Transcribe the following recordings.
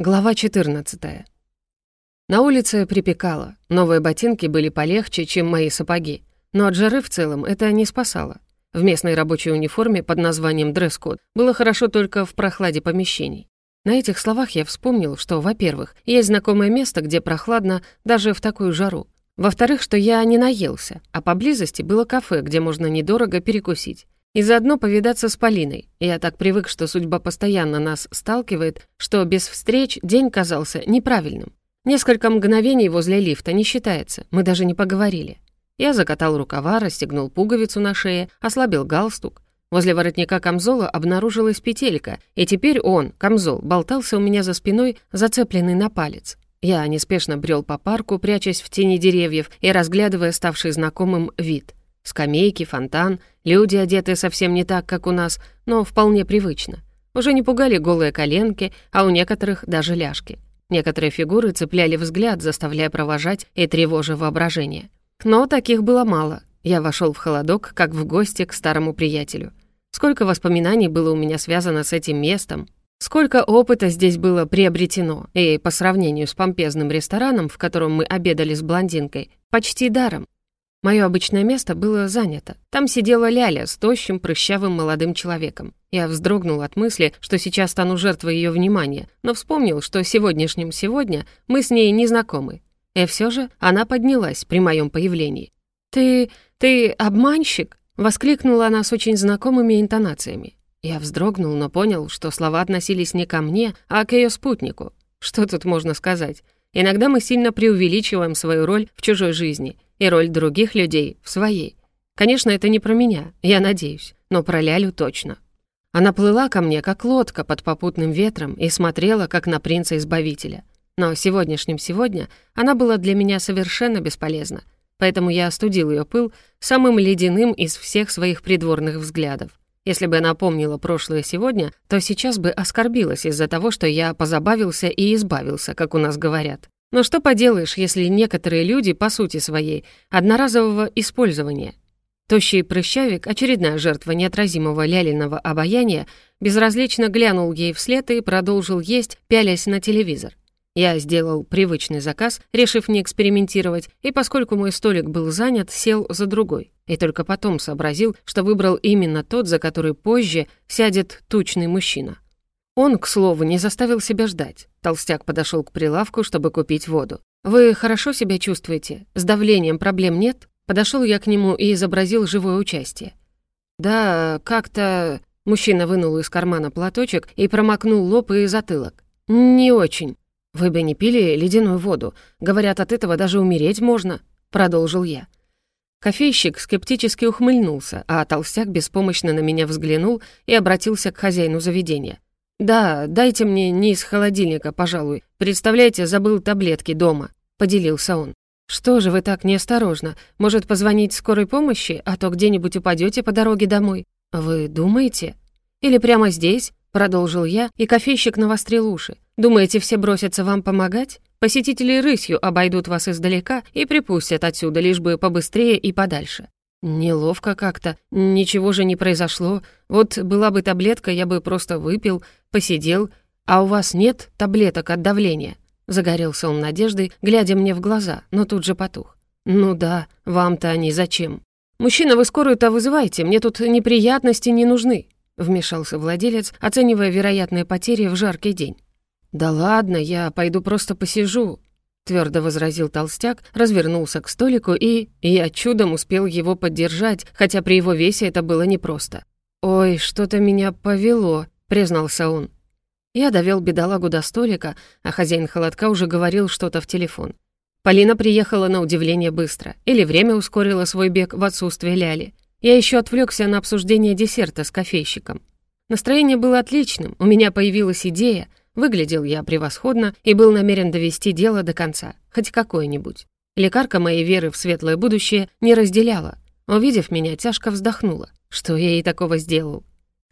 Глава 14. На улице припекало. Новые ботинки были полегче, чем мои сапоги. Но от жары в целом это не спасало. В местной рабочей униформе под названием дресс-код было хорошо только в прохладе помещений. На этих словах я вспомнил, что, во-первых, есть знакомое место, где прохладно даже в такую жару. Во-вторых, что я не наелся, а поблизости было кафе, где можно недорого перекусить. И заодно повидаться с Полиной. Я так привык, что судьба постоянно нас сталкивает, что без встреч день казался неправильным. Несколько мгновений возле лифта не считается, мы даже не поговорили. Я закатал рукава, расстегнул пуговицу на шее, ослабил галстук. Возле воротника камзола обнаружилась петелька, и теперь он, камзол, болтался у меня за спиной, зацепленный на палец. Я неспешно брел по парку, прячась в тени деревьев и разглядывая ставший знакомым вид. Скамейки, фонтан, люди, одетые совсем не так, как у нас, но вполне привычно. Уже не пугали голые коленки, а у некоторых даже ляжки. Некоторые фигуры цепляли взгляд, заставляя провожать и тревожа воображение. Но таких было мало. Я вошел в холодок, как в гости к старому приятелю. Сколько воспоминаний было у меня связано с этим местом, сколько опыта здесь было приобретено, и по сравнению с помпезным рестораном, в котором мы обедали с блондинкой, почти даром. Мое обычное место было занято. Там сидела Ляля с тощим, прыщавым молодым человеком. Я вздрогнул от мысли, что сейчас стану жертвой ее внимания, но вспомнил, что сегодняшним сегодня мы с ней не знакомы. И все же она поднялась при моем появлении. «Ты... ты обманщик?» — воскликнула она с очень знакомыми интонациями. Я вздрогнул, но понял, что слова относились не ко мне, а к ее спутнику. Что тут можно сказать? Иногда мы сильно преувеличиваем свою роль в чужой жизни — и роль других людей в своей. Конечно, это не про меня, я надеюсь, но про Лялю точно. Она плыла ко мне, как лодка под попутным ветром, и смотрела, как на принца-избавителя. Но сегодняшним сегодня она была для меня совершенно бесполезна, поэтому я остудил ее пыл самым ледяным из всех своих придворных взглядов. Если бы она помнила прошлое сегодня, то сейчас бы оскорбилась из-за того, что я позабавился и избавился, как у нас говорят. Но что поделаешь, если некоторые люди, по сути своей, одноразового использования? Тощий прыщавик, очередная жертва неотразимого лялиного обаяния, безразлично глянул ей вслед и продолжил есть, пялясь на телевизор. Я сделал привычный заказ, решив не экспериментировать, и поскольку мой столик был занят, сел за другой. И только потом сообразил, что выбрал именно тот, за который позже сядет тучный мужчина. Он, к слову, не заставил себя ждать. Толстяк подошел к прилавку, чтобы купить воду. «Вы хорошо себя чувствуете? С давлением проблем нет?» Подошел я к нему и изобразил живое участие. «Да, как-то...» Мужчина вынул из кармана платочек и промокнул лоб и затылок. «Не очень. Вы бы не пили ледяную воду. Говорят, от этого даже умереть можно», — продолжил я. Кофейщик скептически ухмыльнулся, а толстяк беспомощно на меня взглянул и обратился к хозяину заведения. «Да, дайте мне не из холодильника, пожалуй. Представляете, забыл таблетки дома», — поделился он. «Что же вы так неосторожно? Может, позвонить скорой помощи, а то где-нибудь упадете по дороге домой? Вы думаете? Или прямо здесь?» — продолжил я, и кофейщик навострил уши. «Думаете, все бросятся вам помогать? Посетители рысью обойдут вас издалека и припустят отсюда, лишь бы побыстрее и подальше. Неловко как-то, ничего же не произошло. Вот была бы таблетка, я бы просто выпил, посидел. А у вас нет таблеток от давления?» Загорелся он надеждой, глядя мне в глаза, но тут же потух. «Ну да, вам-то они зачем?» «Мужчина, вы скорую-то вызывайте, мне тут неприятности не нужны», вмешался владелец, оценивая вероятные потери в жаркий день. «Да ладно, я пойду просто посижу», твердо возразил толстяк, развернулся к столику и... Я чудом успел его поддержать, хотя при его весе это было непросто. «Ой, что-то меня повело», — признался он. Я довел бедолагу до столика, а хозяин холодка уже говорил что-то в телефон. Полина приехала на удивление быстро, или время ускорило свой бег в отсутствие Ляли. Я еще отвлекся на обсуждение десерта с кофейщиком. Настроение было отличным, у меня появилась идея, Выглядел я превосходно и был намерен довести дело до конца, хоть какое-нибудь. Лекарка моей веры в светлое будущее не разделяла. Увидев меня, тяжко вздохнула. Что я ей такого сделал?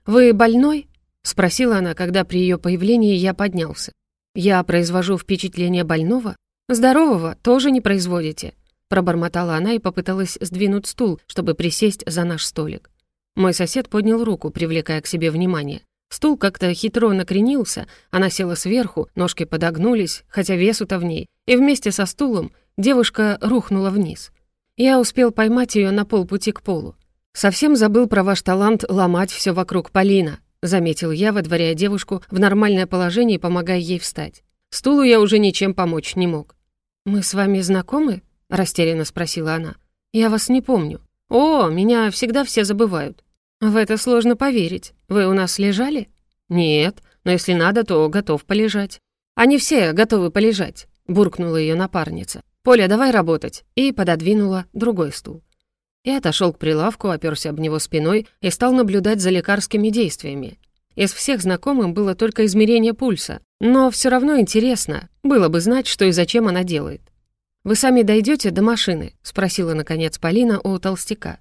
«Вы больной?» — спросила она, когда при ее появлении я поднялся. «Я произвожу впечатление больного? Здорового тоже не производите?» Пробормотала она и попыталась сдвинуть стул, чтобы присесть за наш столик. Мой сосед поднял руку, привлекая к себе внимание. Стул как-то хитро накренился, она села сверху, ножки подогнулись, хотя весу-то в ней, и вместе со стулом девушка рухнула вниз. Я успел поймать ее на полпути к полу. «Совсем забыл про ваш талант ломать все вокруг Полина», заметил я, выдворяя девушку в нормальное положение и помогая ей встать. Стулу я уже ничем помочь не мог. «Мы с вами знакомы?» — растерянно спросила она. «Я вас не помню». «О, меня всегда все забывают». «В это сложно поверить. Вы у нас лежали?» «Нет, но если надо, то готов полежать». «Они все готовы полежать», — буркнула ее напарница. «Поля, давай работать», и пододвинула другой стул. Я отошел к прилавку, оперся об него спиной и стал наблюдать за лекарскими действиями. Из всех знакомым было только измерение пульса, но все равно интересно, было бы знать, что и зачем она делает. «Вы сами дойдете до машины?» — спросила, наконец, Полина у толстяка.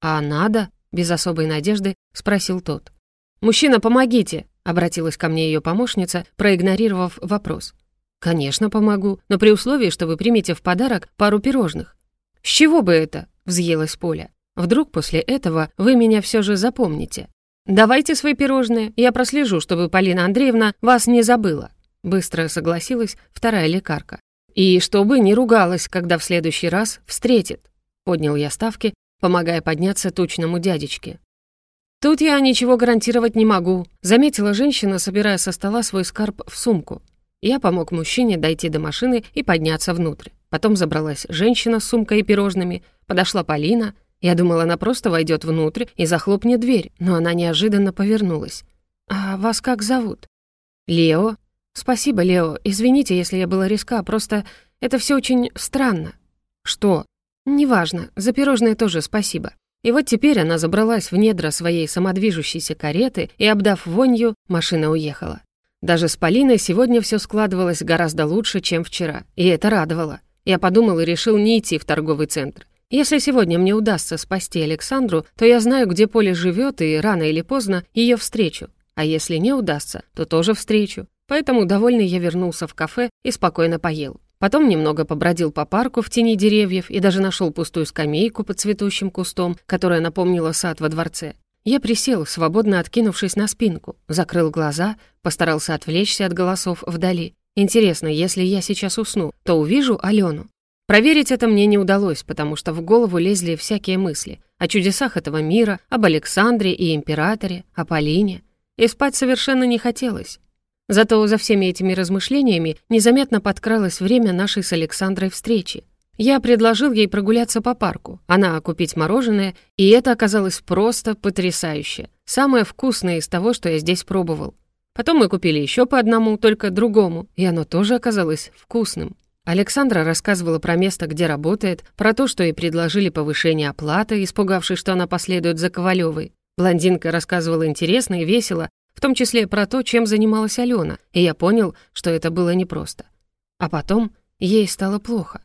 «А надо?» Без особой надежды спросил тот. «Мужчина, помогите!» — обратилась ко мне ее помощница, проигнорировав вопрос. «Конечно, помогу, но при условии, что вы примете в подарок пару пирожных». «С чего бы это?» — взъелась Поля. «Вдруг после этого вы меня все же запомните». «Давайте свои пирожные, я прослежу, чтобы Полина Андреевна вас не забыла», — быстро согласилась вторая лекарка. «И чтобы не ругалась, когда в следующий раз встретит», — поднял я ставки, помогая подняться тучному дядечке. «Тут я ничего гарантировать не могу», — заметила женщина, собирая со стола свой скарб в сумку. Я помог мужчине дойти до машины и подняться внутрь. Потом забралась женщина с сумкой и пирожными, подошла Полина. Я думала, она просто войдет внутрь и захлопнет дверь, но она неожиданно повернулась. «А вас как зовут?» «Лео». «Спасибо, Лео. Извините, если я была резка, просто это все очень странно». «Что?» «Неважно, за пирожное тоже спасибо». И вот теперь она забралась в недра своей самодвижущейся кареты и, обдав вонью, машина уехала. Даже с Полиной сегодня все складывалось гораздо лучше, чем вчера, и это радовало. Я подумал и решил не идти в торговый центр. Если сегодня мне удастся спасти Александру, то я знаю, где Поле живет, и рано или поздно ее встречу. А если не удастся, то тоже встречу. Поэтому довольный я вернулся в кафе и спокойно поел. Потом немного побродил по парку в тени деревьев и даже нашел пустую скамейку под цветущим кустом, которая напомнила сад во дворце. Я присел, свободно откинувшись на спинку, закрыл глаза, постарался отвлечься от голосов вдали. Интересно, если я сейчас усну, то увижу Алену. Проверить это мне не удалось, потому что в голову лезли всякие мысли о чудесах этого мира, об Александре и императоре, о Полине. И спать совершенно не хотелось. Зато за всеми этими размышлениями незаметно подкралось время нашей с Александрой встречи. Я предложил ей прогуляться по парку, она купить мороженое, и это оказалось просто потрясающе. Самое вкусное из того, что я здесь пробовал. Потом мы купили еще по одному, только другому, и оно тоже оказалось вкусным. Александра рассказывала про место, где работает, про то, что ей предложили повышение оплаты, испугавшись, что она последует за Ковалевой. Блондинка рассказывала интересно и весело, в том числе про то, чем занималась Алена, и я понял, что это было непросто. А потом ей стало плохо.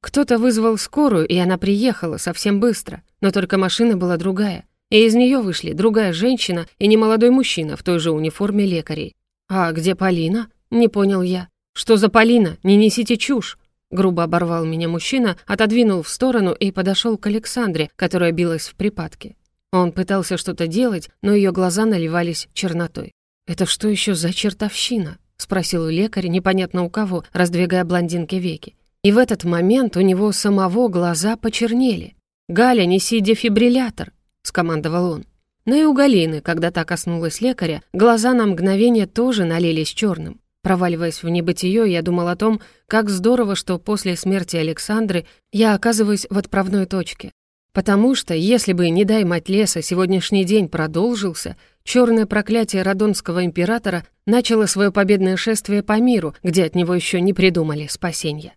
Кто-то вызвал скорую, и она приехала совсем быстро, но только машина была другая, и из нее вышли другая женщина и немолодой мужчина в той же униформе лекарей. «А где Полина?» — не понял я. «Что за Полина? Не несите чушь!» Грубо оборвал меня мужчина, отодвинул в сторону и подошел к Александре, которая билась в припадке. Он пытался что-то делать, но ее глаза наливались чернотой. «Это что еще за чертовщина?» — спросил лекарь, непонятно у кого, раздвигая блондинке веки. И в этот момент у него самого глаза почернели. «Галя, неси дефибриллятор!» — скомандовал он. Но и у Галины, когда та коснулась лекаря, глаза на мгновение тоже налились черным. Проваливаясь в небытие, я думал о том, как здорово, что после смерти Александры я оказываюсь в отправной точке. Потому что, если бы, не дай мать леса, сегодняшний день продолжился, черное проклятие Радонского императора начало свое победное шествие по миру, где от него еще не придумали спасения.